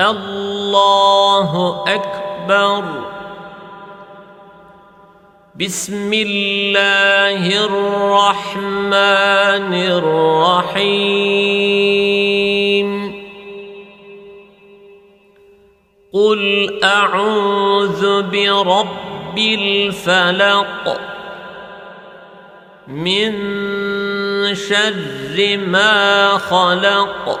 الله أكبر. بسم الله الرحمن الرحيم. قل أعوذ برب الفلق من شر ما خلق.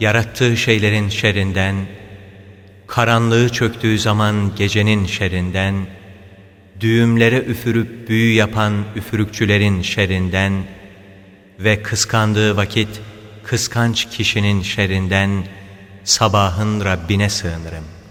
Yarattığı şeylerin şerrinden, karanlığı çöktüğü zaman gecenin şerrinden, düğümlere üfürüp büyü yapan üfürükçülerin şerrinden ve kıskandığı vakit kıskanç kişinin şerrinden sabahın Rabbine sığınırım.''